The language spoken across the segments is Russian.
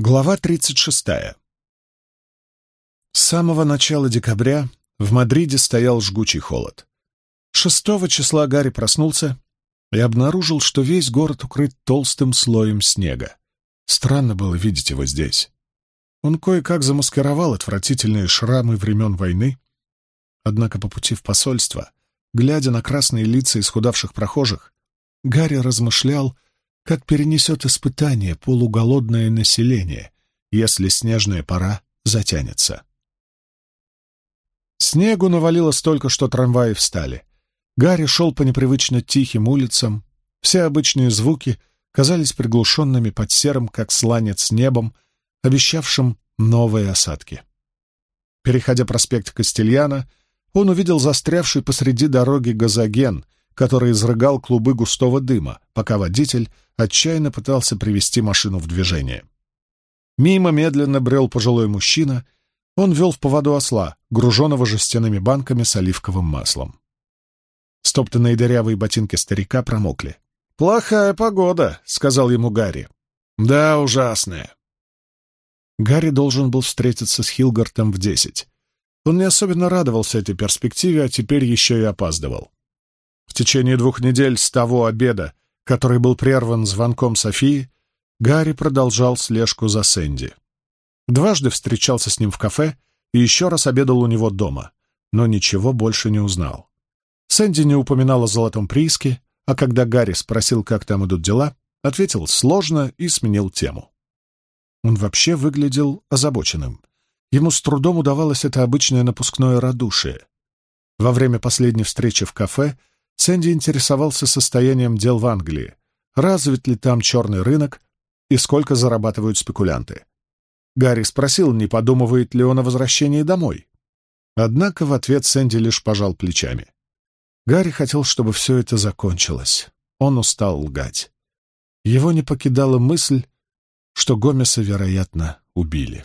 Глава 36. С самого начала декабря в Мадриде стоял жгучий холод. Шестого числа Гарри проснулся и обнаружил, что весь город укрыт толстым слоем снега. Странно было видеть его здесь. Он кое-как замаскировал отвратительные шрамы времен войны, однако по пути в посольство, глядя на красные лица исхудавших прохожих, Гарри размышлял, как перенесет испытание полуголодное население, если снежная пора затянется. Снегу навалило столько, что трамваи встали. Гарри шел по непривычно тихим улицам. Все обычные звуки казались приглушенными под серым, как сланец небом, обещавшим новые осадки. Переходя проспект Кастильяна, он увидел застрявший посреди дороги газоген — который изрыгал клубы густого дыма, пока водитель отчаянно пытался привести машину в движение. Мимо медленно брел пожилой мужчина, он вел в поводу осла, груженного жестяными банками с оливковым маслом. Стоптанные дырявые ботинки старика промокли. «Плохая погода», — сказал ему Гарри. «Да, ужасная». Гарри должен был встретиться с Хилгартом в десять. Он не особенно радовался этой перспективе, а теперь еще и опаздывал. В течение двух недель с того обеда, который был прерван звонком Софии, Гарри продолжал слежку за Сэнди. Дважды встречался с ним в кафе и еще раз обедал у него дома, но ничего больше не узнал. Сэнди не упоминал о золотом прииске, а когда Гарри спросил, как там идут дела, ответил сложно и сменил тему. Он вообще выглядел озабоченным. Ему с трудом удавалось это обычное напускное радушие. Во время последней встречи в кафе Сэнди интересовался состоянием дел в Англии, развит ли там черный рынок и сколько зарабатывают спекулянты. Гарри спросил, не подумывает ли он о возвращении домой. Однако в ответ Сэнди лишь пожал плечами. Гарри хотел, чтобы все это закончилось. Он устал лгать. Его не покидала мысль, что Гомеса, вероятно, убили.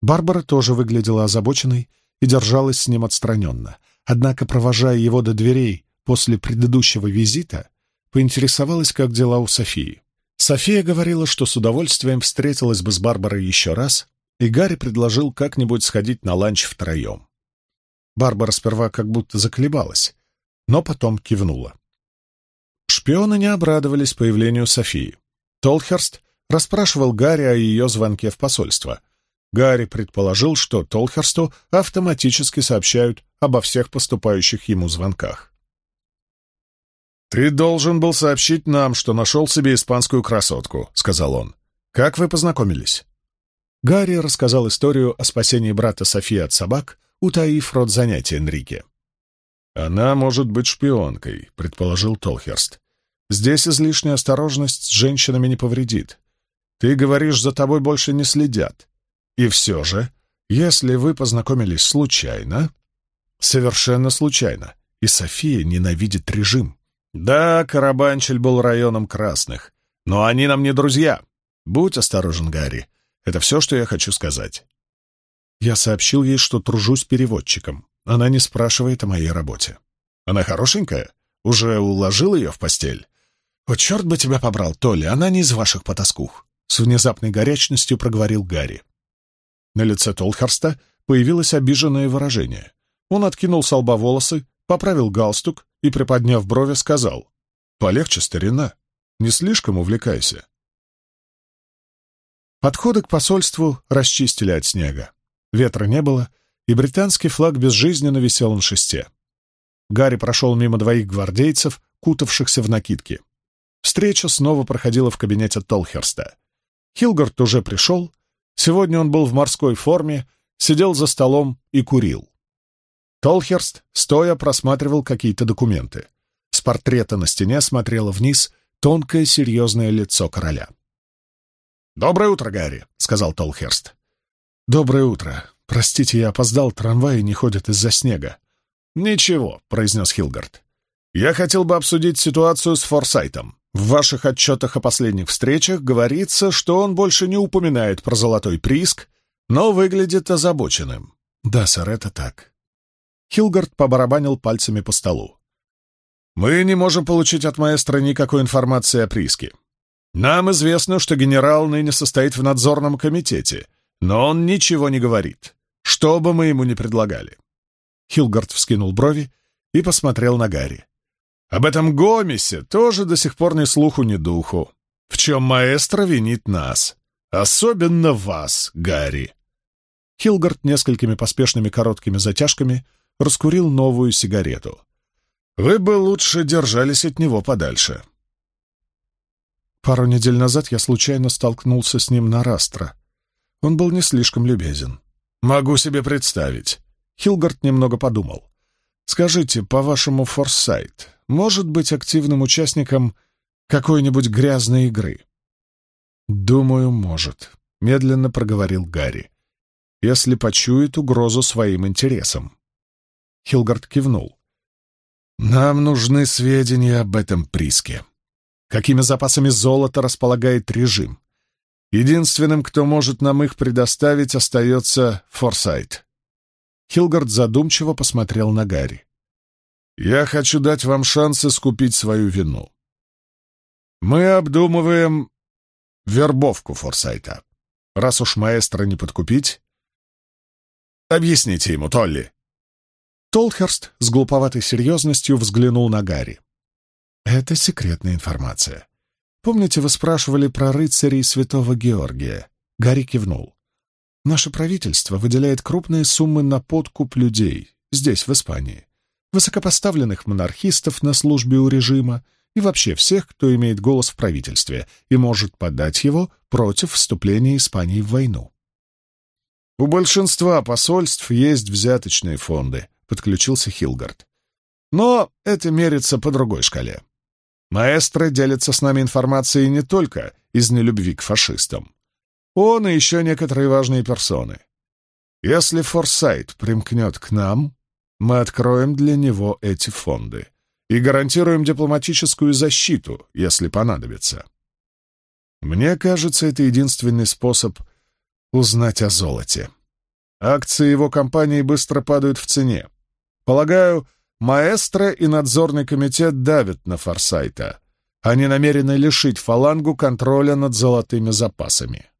Барбара тоже выглядела озабоченной и держалась с ним отстраненно, Однако, провожая его до дверей после предыдущего визита, поинтересовалась, как дела у Софии. София говорила, что с удовольствием встретилась бы с Барбарой еще раз, и Гарри предложил как-нибудь сходить на ланч втроем. Барбара сперва как будто заколебалась, но потом кивнула. Шпионы не обрадовались появлению Софии. Толхерст расспрашивал Гарри о ее звонке в посольство, Гарри предположил, что Толхерсту автоматически сообщают обо всех поступающих ему звонках. «Ты должен был сообщить нам, что нашел себе испанскую красотку», — сказал он. «Как вы познакомились?» Гарри рассказал историю о спасении брата Софии от собак, утаив род занятия Энрике. «Она может быть шпионкой», — предположил Толхерст. «Здесь излишняя осторожность с женщинами не повредит. Ты говоришь, за тобой больше не следят. И все же, если вы познакомились случайно... Совершенно случайно. И София ненавидит режим. Да, Карабанчель был районом красных. Но они нам не друзья. Будь осторожен, Гарри. Это все, что я хочу сказать. Я сообщил ей, что тружусь переводчиком. Она не спрашивает о моей работе. Она хорошенькая? Уже уложил ее в постель? О, черт бы тебя побрал, Толя, она не из ваших потаскух. С внезапной горячностью проговорил Гарри. На лице Толхарста появилось обиженное выражение. Он откинул с лба волосы, поправил галстук и, приподняв брови, сказал «Полегче, старина, не слишком увлекайся». Подходы к посольству расчистили от снега. Ветра не было, и британский флаг безжизненно висел на шесте. Гарри прошел мимо двоих гвардейцев, кутавшихся в накидки. Встреча снова проходила в кабинете Толхерста. Хилгард уже пришел, Сегодня он был в морской форме, сидел за столом и курил. Толхерст, стоя, просматривал какие-то документы. С портрета на стене смотрело вниз тонкое серьезное лицо короля. «Доброе утро, Гарри», — сказал Толхерст. «Доброе утро. Простите, я опоздал, трамваи не ходят из-за снега». «Ничего», — произнес Хилгард. «Я хотел бы обсудить ситуацию с Форсайтом. В ваших отчетах о последних встречах говорится, что он больше не упоминает про золотой прииск, но выглядит озабоченным. Да, сэр, это так. Хилгард побарабанил пальцами по столу. Мы не можем получить от маэстро никакой информации о прииске. Нам известно, что генерал ныне состоит в надзорном комитете, но он ничего не говорит, что бы мы ему ни предлагали. Хилгард вскинул брови и посмотрел на Гарри. Об этом Гомесе тоже до сих пор ни слуху, ни духу. В чем маэстро винит нас. Особенно вас, Гарри. Хилгард несколькими поспешными короткими затяжками раскурил новую сигарету. Вы бы лучше держались от него подальше. Пару недель назад я случайно столкнулся с ним на Растро. Он был не слишком любезен. Могу себе представить. Хилгард немного подумал. Скажите, по-вашему, Форсайт может быть активным участником какой-нибудь грязной игры? Думаю, может, медленно проговорил Гарри. Если почует угрозу своим интересам. Хилгард кивнул. Нам нужны сведения об этом приске. Какими запасами золота располагает режим? Единственным, кто может нам их предоставить, остается Форсайт. Хилгард задумчиво посмотрел на Гарри. «Я хочу дать вам шанс искупить свою вину. Мы обдумываем вербовку Форсайта. Раз уж маэстро не подкупить, объясните ему, Толли». Толхерст с глуповатой серьезностью взглянул на Гарри. «Это секретная информация. Помните, вы спрашивали про рыцарей святого Георгия?» Гарри кивнул. Наше правительство выделяет крупные суммы на подкуп людей здесь, в Испании, высокопоставленных монархистов на службе у режима и вообще всех, кто имеет голос в правительстве и может подать его против вступления Испании в войну. «У большинства посольств есть взяточные фонды», — подключился Хилгард. «Но это мерится по другой шкале. Маэстро делится с нами информацией не только из нелюбви к фашистам. Он и еще некоторые важные персоны. Если Форсайт примкнет к нам, мы откроем для него эти фонды и гарантируем дипломатическую защиту, если понадобится. Мне кажется, это единственный способ узнать о золоте. Акции его компании быстро падают в цене. Полагаю, маэстро и надзорный комитет давят на Форсайта. Они намерены лишить фалангу контроля над золотыми запасами.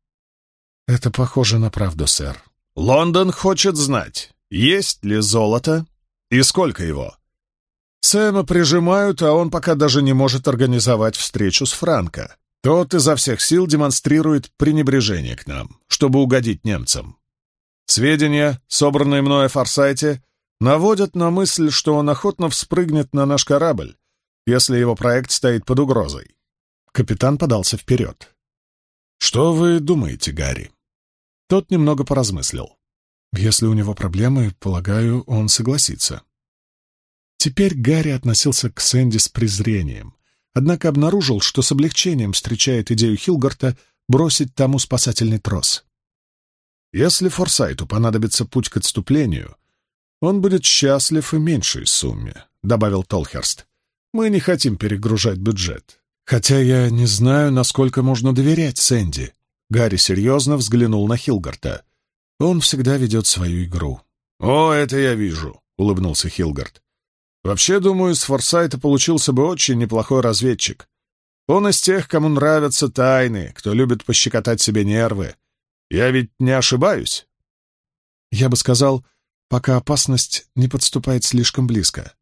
«Это похоже на правду, сэр». «Лондон хочет знать, есть ли золото и сколько его». Сэма прижимают, а он пока даже не может организовать встречу с Франко. Тот изо всех сил демонстрирует пренебрежение к нам, чтобы угодить немцам. Сведения, собранные мной о Форсайте, наводят на мысль, что он охотно вспрыгнет на наш корабль, если его проект стоит под угрозой. Капитан подался вперед. «Что вы думаете, Гарри?» Тот немного поразмыслил. Если у него проблемы, полагаю, он согласится. Теперь Гарри относился к Сэнди с презрением, однако обнаружил, что с облегчением встречает идею Хилгарта бросить тому спасательный трос. Если Форсайту понадобится путь к отступлению, он будет счастлив и меньшей сумме, — добавил Толхерст. Мы не хотим перегружать бюджет. Хотя я не знаю, насколько можно доверять Сэнди. Гарри серьезно взглянул на Хилгарта. Он всегда ведет свою игру. «О, это я вижу», — улыбнулся Хилгард. «Вообще, думаю, с Форсайта получился бы очень неплохой разведчик. Он из тех, кому нравятся тайны, кто любит пощекотать себе нервы. Я ведь не ошибаюсь?» Я бы сказал, пока опасность не подступает слишком близко.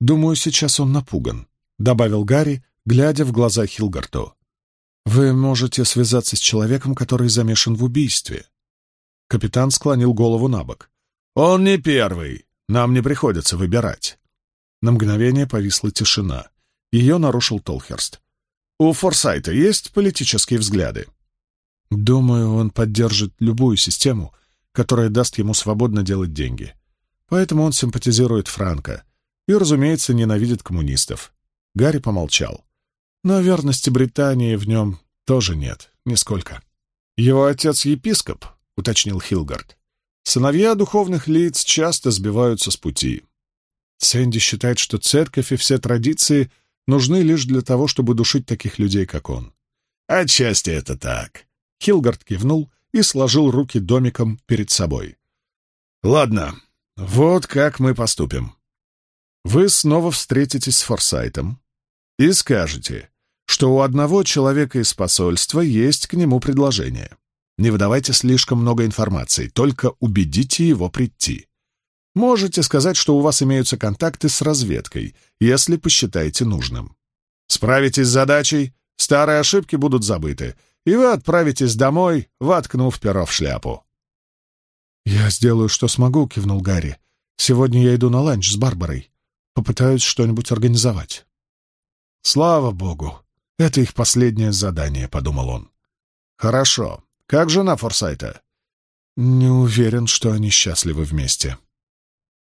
Думаю, сейчас он напуган, — добавил Гарри, глядя в глаза Хилгарту. Вы можете связаться с человеком, который замешан в убийстве. Капитан склонил голову на бок. Он не первый. Нам не приходится выбирать. На мгновение повисла тишина. Ее нарушил Толхерст. У Форсайта есть политические взгляды? Думаю, он поддержит любую систему, которая даст ему свободно делать деньги. Поэтому он симпатизирует Франко и, разумеется, ненавидит коммунистов. Гарри помолчал. Но верности Британии в нем тоже нет, нисколько. Его отец епископ, — уточнил Хилгард. Сыновья духовных лиц часто сбиваются с пути. Сэнди считает, что церковь и все традиции нужны лишь для того, чтобы душить таких людей, как он. Отчасти это так. Хилгард кивнул и сложил руки домиком перед собой. Ладно, вот как мы поступим. Вы снова встретитесь с Форсайтом и скажете, что у одного человека из посольства есть к нему предложение. Не выдавайте слишком много информации, только убедите его прийти. Можете сказать, что у вас имеются контакты с разведкой, если посчитаете нужным. Справитесь с задачей, старые ошибки будут забыты, и вы отправитесь домой, воткнув перо в шляпу. «Я сделаю, что смогу», — кивнул Гарри. «Сегодня я иду на ланч с Барбарой. Попытаюсь что-нибудь организовать». «Слава богу! Это их последнее задание», — подумал он. «Хорошо. Как жена Форсайта?» «Не уверен, что они счастливы вместе».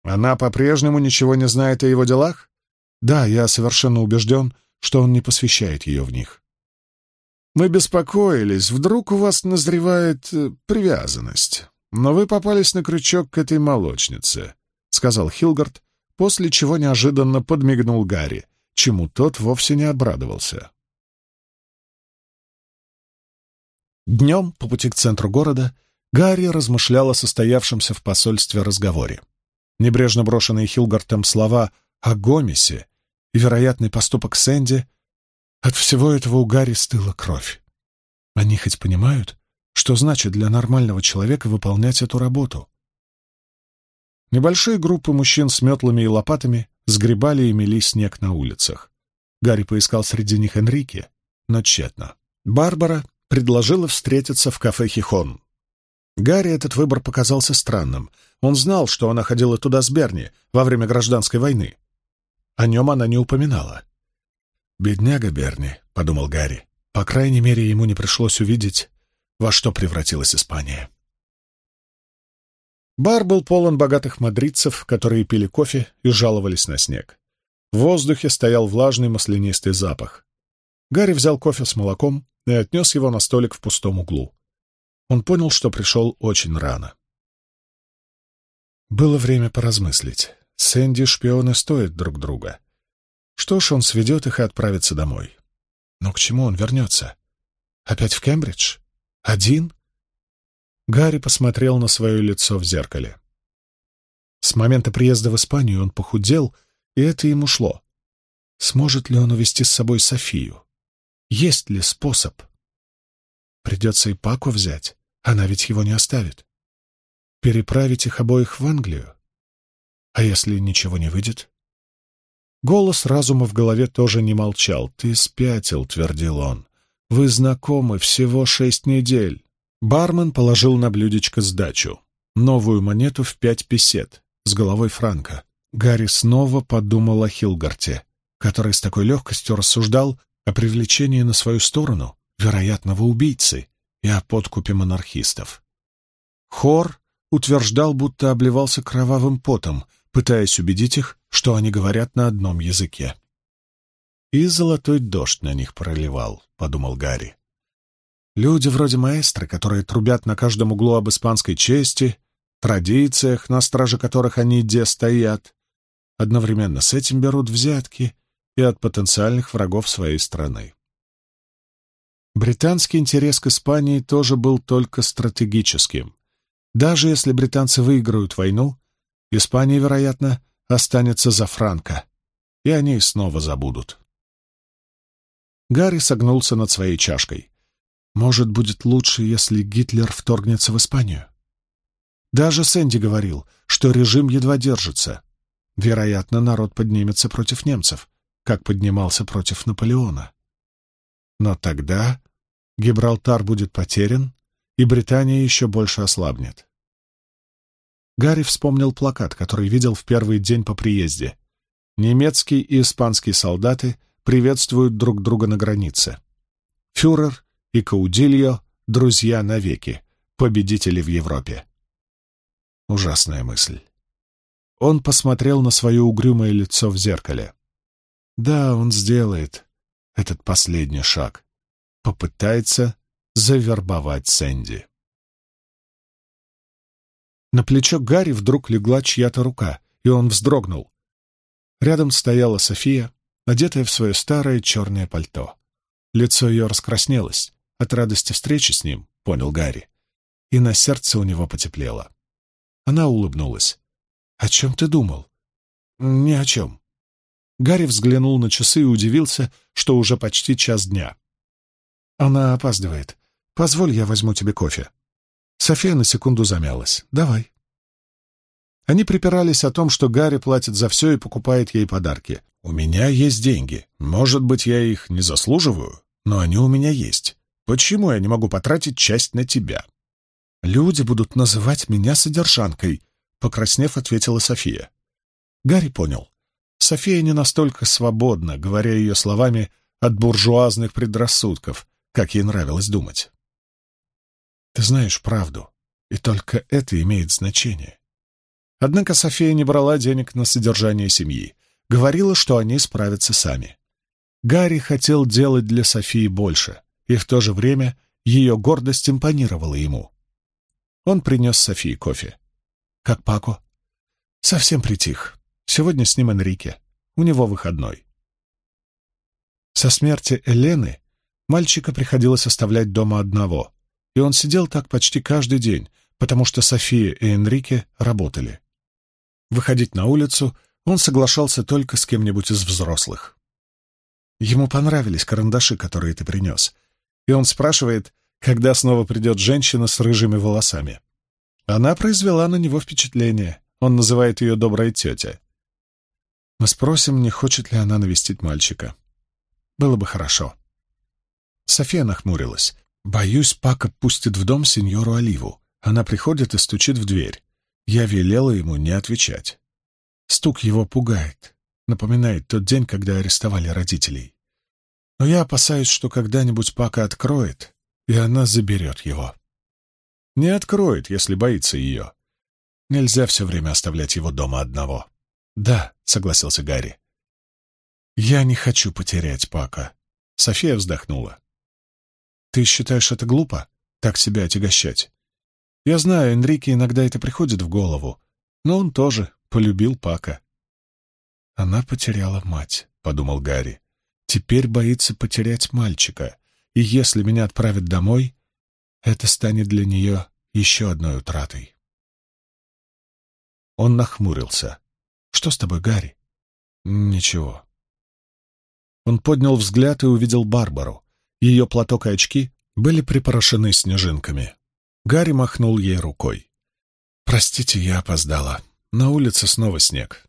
«Она по-прежнему ничего не знает о его делах?» «Да, я совершенно убежден, что он не посвящает ее в них». «Мы беспокоились. Вдруг у вас назревает э, привязанность. Но вы попались на крючок к этой молочнице», — сказал Хилгард, после чего неожиданно подмигнул Гарри, чему тот вовсе не обрадовался. Днем, по пути к центру города, Гарри размышлял о состоявшемся в посольстве разговоре. Небрежно брошенные Хилгартом слова о Гомесе и вероятный поступок Сэнди — от всего этого у Гарри стыла кровь. Они хоть понимают, что значит для нормального человека выполнять эту работу? Небольшие группы мужчин с метлами и лопатами сгребали и мели снег на улицах. Гарри поискал среди них Энрике, но тщетно. Барбара предложила встретиться в кафе «Хихон». Гарри этот выбор показался странным. Он знал, что она ходила туда с Берни во время гражданской войны. О нем она не упоминала. «Бедняга Берни», — подумал Гарри. По крайней мере, ему не пришлось увидеть, во что превратилась Испания. Бар был полон богатых мадридцев, которые пили кофе и жаловались на снег. В воздухе стоял влажный маслянистый запах. Гарри взял кофе с молоком, и отнес его на столик в пустом углу. Он понял, что пришел очень рано. Было время поразмыслить. Сэнди шпионы стоят друг друга. Что ж, он сведет их и отправится домой. Но к чему он вернется? Опять в Кембридж? Один? Гарри посмотрел на свое лицо в зеркале. С момента приезда в Испанию он похудел, и это ему шло. Сможет ли он увести с собой Софию? Есть ли способ? Придется и Паку взять, она ведь его не оставит. Переправить их обоих в Англию? А если ничего не выйдет? Голос разума в голове тоже не молчал. «Ты спятил», — твердил он. «Вы знакомы всего шесть недель». Бармен положил на блюдечко сдачу. Новую монету в пять песет, с головой Франка. Гарри снова подумал о Хилгарте, который с такой легкостью рассуждал, о привлечении на свою сторону вероятного убийцы и о подкупе монархистов. Хор утверждал, будто обливался кровавым потом, пытаясь убедить их, что они говорят на одном языке. «И золотой дождь на них проливал», — подумал Гарри. «Люди вроде маэстро, которые трубят на каждом углу об испанской чести, традициях, на страже которых они где стоят, одновременно с этим берут взятки и от потенциальных врагов своей страны. Британский интерес к Испании тоже был только стратегическим. Даже если британцы выиграют войну, Испания, вероятно, останется за Франко, и они снова забудут. Гарри согнулся над своей чашкой. Может, будет лучше, если Гитлер вторгнется в Испанию? Даже Сэнди говорил, что режим едва держится. Вероятно, народ поднимется против немцев как поднимался против Наполеона. Но тогда Гибралтар будет потерян, и Британия еще больше ослабнет. Гарри вспомнил плакат, который видел в первый день по приезде. Немецкие и испанские солдаты приветствуют друг друга на границе. Фюрер и Каудильо — друзья навеки, победители в Европе. Ужасная мысль. Он посмотрел на свое угрюмое лицо в зеркале. Да, он сделает этот последний шаг. Попытается завербовать Сэнди. На плечо Гарри вдруг легла чья-то рука, и он вздрогнул. Рядом стояла София, одетая в свое старое черное пальто. Лицо ее раскраснелось от радости встречи с ним, понял Гарри, и на сердце у него потеплело. Она улыбнулась. «О чем ты думал?» «Ни о чем. Гарри взглянул на часы и удивился, что уже почти час дня. «Она опаздывает. Позволь, я возьму тебе кофе». София на секунду замялась. «Давай». Они припирались о том, что Гарри платит за все и покупает ей подарки. «У меня есть деньги. Может быть, я их не заслуживаю, но они у меня есть. Почему я не могу потратить часть на тебя?» «Люди будут называть меня содержанкой», — покраснев, ответила София. Гарри понял. София не настолько свободна, говоря ее словами, от буржуазных предрассудков, как ей нравилось думать. «Ты знаешь правду, и только это имеет значение». Однако София не брала денег на содержание семьи, говорила, что они справятся сами. Гарри хотел делать для Софии больше, и в то же время ее гордость импонировала ему. Он принес Софии кофе. «Как Пако?» «Совсем притих. Сегодня с ним Энрике. У него выходной». Со смерти Элены мальчика приходилось оставлять дома одного, и он сидел так почти каждый день, потому что София и Энрике работали. Выходить на улицу он соглашался только с кем-нибудь из взрослых. Ему понравились карандаши, которые ты принес, и он спрашивает, когда снова придет женщина с рыжими волосами. Она произвела на него впечатление. Он называет ее «добрая тетя». Мы спросим, не хочет ли она навестить мальчика. Было бы хорошо. София нахмурилась. «Боюсь, Пака пустит в дом сеньору Оливу. Она приходит и стучит в дверь. Я велела ему не отвечать. Стук его пугает, напоминает тот день, когда арестовали родителей. Но я опасаюсь, что когда-нибудь Пака откроет, и она заберет его. Не откроет, если боится ее. Нельзя все время оставлять его дома одного. «Да», — согласился Гарри. «Я не хочу потерять Пака». София вздохнула. «Ты считаешь это глупо, так себя отягощать? Я знаю, Энрике иногда это приходит в голову, но он тоже полюбил Пака». «Она потеряла мать», — подумал Гарри. «Теперь боится потерять мальчика, и если меня отправят домой, это станет для нее еще одной утратой». Он нахмурился. «Что с тобой, Гарри?» «Ничего». Он поднял взгляд и увидел Барбару. Ее платок и очки были припорошены снежинками. Гарри махнул ей рукой. «Простите, я опоздала. На улице снова снег».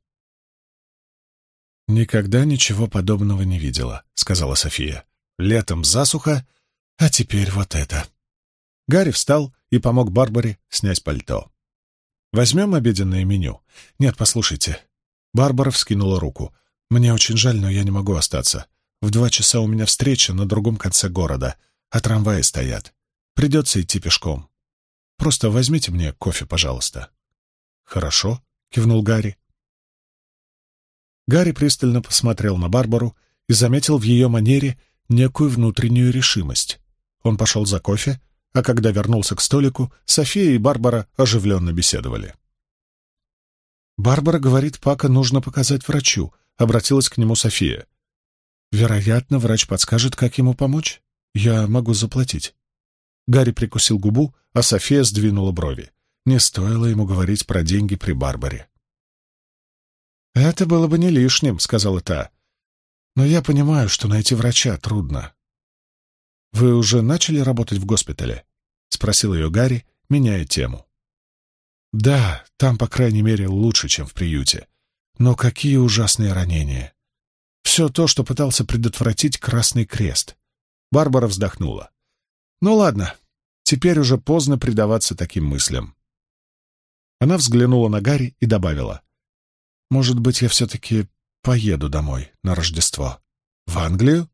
«Никогда ничего подобного не видела», — сказала София. «Летом засуха, а теперь вот это». Гарри встал и помог Барбаре снять пальто. «Возьмем обеденное меню?» «Нет, послушайте». Барбара вскинула руку. «Мне очень жаль, но я не могу остаться. В два часа у меня встреча на другом конце города, а трамваи стоят. Придется идти пешком. Просто возьмите мне кофе, пожалуйста». «Хорошо», — кивнул Гарри. Гарри пристально посмотрел на Барбару и заметил в ее манере некую внутреннюю решимость. Он пошел за кофе, а когда вернулся к столику, София и Барбара оживленно беседовали. «Барбара говорит, Пака нужно показать врачу», — обратилась к нему София. «Вероятно, врач подскажет, как ему помочь. Я могу заплатить». Гарри прикусил губу, а София сдвинула брови. Не стоило ему говорить про деньги при Барбаре. «Это было бы не лишним», — сказала та. «Но я понимаю, что найти врача трудно. «Вы уже начали работать в госпитале?» — спросил ее Гарри, меняя тему. «Да, там, по крайней мере, лучше, чем в приюте. Но какие ужасные ранения! Все то, что пытался предотвратить Красный Крест». Барбара вздохнула. «Ну ладно, теперь уже поздно предаваться таким мыслям». Она взглянула на Гарри и добавила. «Может быть, я все-таки поеду домой на Рождество?» «В Англию?»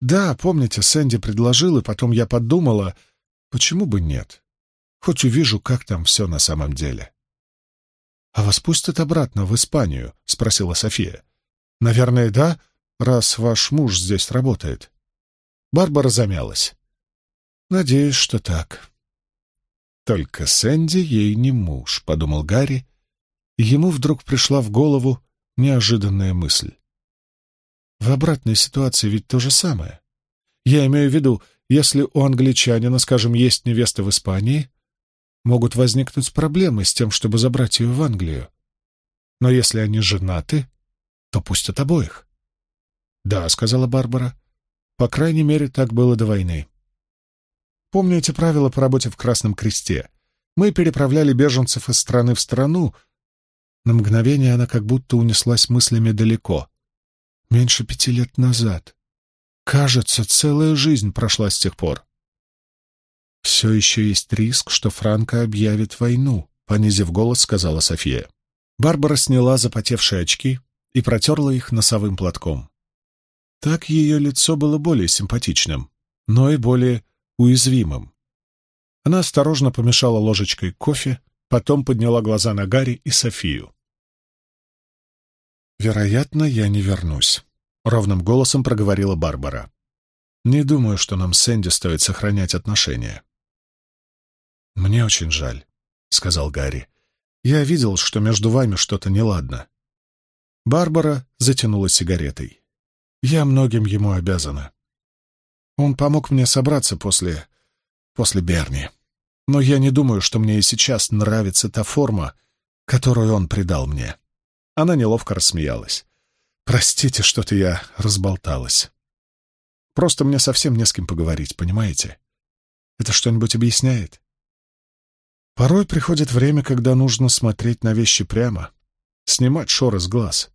Да, помните, Сэнди предложил, и потом я подумала, почему бы нет? Хоть увижу, как там все на самом деле. — А вас пустят обратно в Испанию? — спросила София. — Наверное, да, раз ваш муж здесь работает. Барбара замялась. — Надеюсь, что так. Только Сэнди ей не муж, — подумал Гарри, ему вдруг пришла в голову неожиданная мысль. В обратной ситуации ведь то же самое. Я имею в виду, если у англичанина, скажем, есть невеста в Испании, могут возникнуть проблемы с тем, чтобы забрать ее в Англию. Но если они женаты, то пустят обоих. «Да», — сказала Барбара. «По крайней мере, так было до войны. Помню эти правила по работе в Красном Кресте. Мы переправляли беженцев из страны в страну. На мгновение она как будто унеслась мыслями далеко. Меньше пяти лет назад. Кажется, целая жизнь прошла с тех пор. «Все еще есть риск, что Франко объявит войну», — понизив голос, сказала София. Барбара сняла запотевшие очки и протерла их носовым платком. Так ее лицо было более симпатичным, но и более уязвимым. Она осторожно помешала ложечкой кофе, потом подняла глаза на Гарри и Софию. «Вероятно, я не вернусь», — ровным голосом проговорила Барбара. «Не думаю, что нам с Энди стоит сохранять отношения». «Мне очень жаль», — сказал Гарри. «Я видел, что между вами что-то неладно». Барбара затянула сигаретой. «Я многим ему обязана. Он помог мне собраться после... после Берни. Но я не думаю, что мне и сейчас нравится та форма, которую он придал мне». Она неловко рассмеялась. «Простите, что-то я разболталась. Просто мне совсем не с кем поговорить, понимаете? Это что-нибудь объясняет?» Порой приходит время, когда нужно смотреть на вещи прямо, снимать шоры с глаз.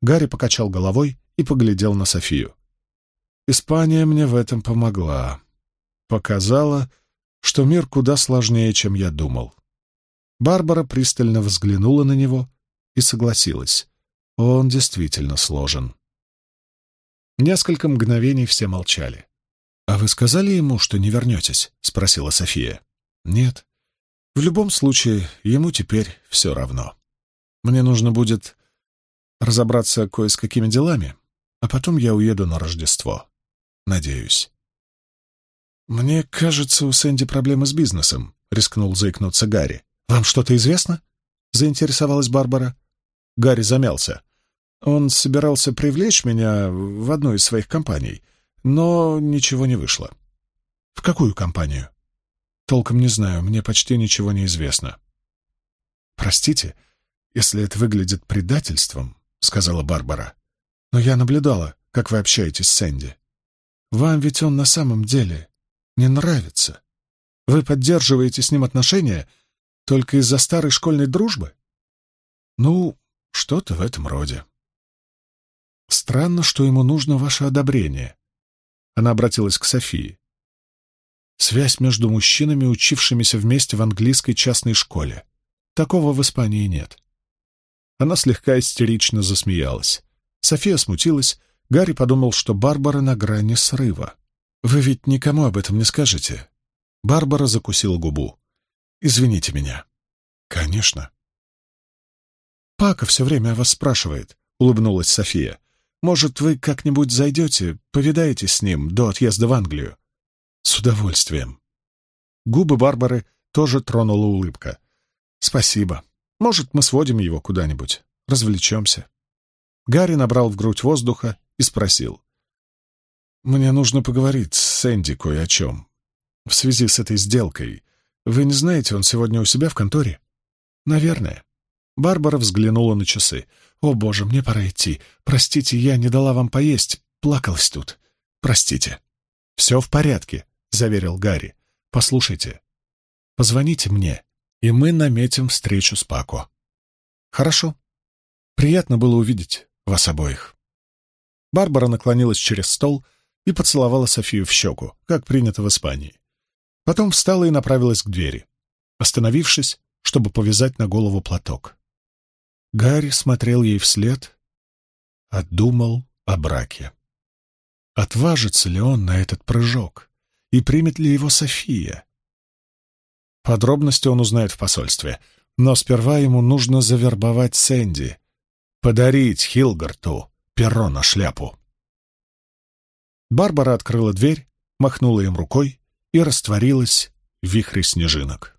Гарри покачал головой и поглядел на Софию. Испания мне в этом помогла. Показала, что мир куда сложнее, чем я думал. Барбара пристально взглянула на него и согласилась. Он действительно сложен. Несколько мгновений все молчали. «А вы сказали ему, что не вернетесь?» — спросила София. «Нет. В любом случае, ему теперь все равно. Мне нужно будет разобраться кое с какими делами, а потом я уеду на Рождество. Надеюсь. «Мне кажется, у Сэнди проблемы с бизнесом», — рискнул заикнуться Гарри. «Вам что-то известно?» — заинтересовалась Барбара. Гарри замялся. Он собирался привлечь меня в одну из своих компаний, но ничего не вышло. «В какую компанию?» Толком не знаю, мне почти ничего не известно. Простите, если это выглядит предательством, сказала Барбара. Но я наблюдала, как вы общаетесь с Энди. Вам ведь он на самом деле не нравится. Вы поддерживаете с ним отношения только из-за старой школьной дружбы? Ну, что-то в этом роде. Странно, что ему нужно ваше одобрение. Она обратилась к Софии. Связь между мужчинами, учившимися вместе в английской частной школе. Такого в Испании нет. Она слегка истерично засмеялась. София смутилась. Гарри подумал, что Барбара на грани срыва. «Вы ведь никому об этом не скажете?» Барбара закусила губу. «Извините меня». «Конечно». «Пака все время вас спрашивает», — улыбнулась София. «Может, вы как-нибудь зайдете, повидаетесь с ним до отъезда в Англию? «С удовольствием». Губы Барбары тоже тронула улыбка. «Спасибо. Может, мы сводим его куда-нибудь, развлечемся». Гарри набрал в грудь воздуха и спросил. «Мне нужно поговорить с Сэнди кое о чем. В связи с этой сделкой. Вы не знаете, он сегодня у себя в конторе?» «Наверное». Барбара взглянула на часы. «О, боже, мне пора идти. Простите, я не дала вам поесть. Плакалась тут. Простите». «Все в порядке», — заверил Гарри. «Послушайте, позвоните мне, и мы наметим встречу с Пако». «Хорошо. Приятно было увидеть вас обоих». Барбара наклонилась через стол и поцеловала Софию в щеку, как принято в Испании. Потом встала и направилась к двери, остановившись, чтобы повязать на голову платок. Гарри смотрел ей вслед, отдумал о браке. Отважится ли он на этот прыжок? И примет ли его София. Подробности он узнает в посольстве, но сперва ему нужно завербовать Сэнди, подарить Хилгарту перо на шляпу. Барбара открыла дверь, махнула им рукой и растворилась в вихре снежинок.